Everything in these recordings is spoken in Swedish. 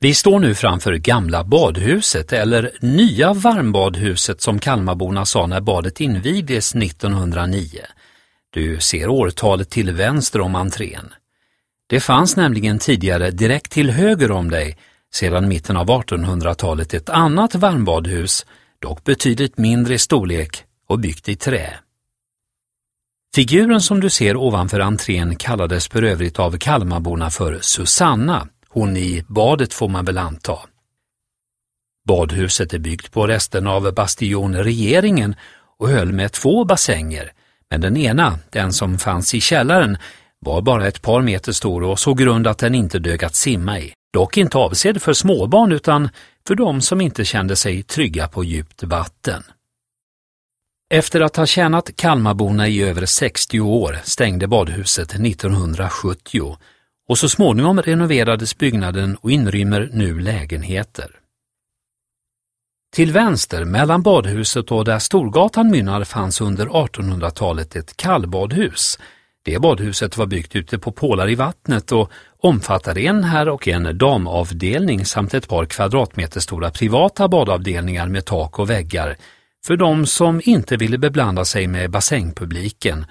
Vi står nu framför gamla badhuset eller nya varmbadhuset som Kalmarborna sa när badet invigdes 1909. Du ser årtalet till vänster om entrén. Det fanns nämligen tidigare direkt till höger om dig sedan mitten av 1800-talet ett annat varmbadhus, dock betydligt mindre i storlek och byggt i trä. Figuren som du ser ovanför entrén kallades för övrigt av Kalmarborna för Susanna, hon i badet får man väl anta. Badhuset är byggt på resten av bastionregeringen och höll med två bassänger, men den ena, den som fanns i källaren, var bara ett par meter stor och så grund att den inte dög att simma i. Dock inte avsedd för småbarn utan för de som inte kände sig trygga på djupt vatten. Efter att ha tjänat Kalmarborna i över 60 år stängde badhuset 1970 och så småningom renoverades byggnaden och inrymmer nu lägenheter. Till vänster mellan badhuset och där Storgatan mynnar fanns under 1800-talet ett kallbadhus. Det badhuset var byggt ute på pålar i vattnet och omfattade en herr och en damavdelning samt ett par kvadratmeter stora privata badavdelningar med tak och väggar för de som inte ville beblanda sig med bassängpubliken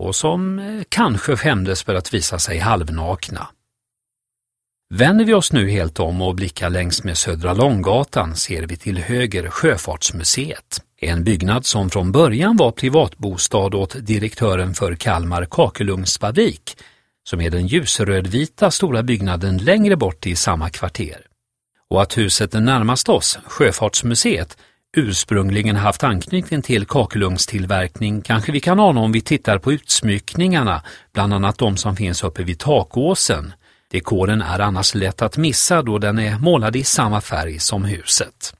och som eh, kanske skämdes för att visa sig halvnakna. Vänder vi oss nu helt om och blickar längs med Södra Långgatan ser vi till höger Sjöfartsmuseet. En byggnad som från början var privatbostad åt direktören för Kalmar kakelugnsfabrik, som är den ljusrödvita stora byggnaden längre bort i samma kvarter. Och att huset närmast oss, Sjöfartsmuseet, ursprungligen haft anknytning till kakelugnstillverkning kanske vi kan ana om vi tittar på utsmyckningarna, bland annat de som finns uppe vid takåsen. Dekoren är annars lätt att missa då den är målad i samma färg som huset.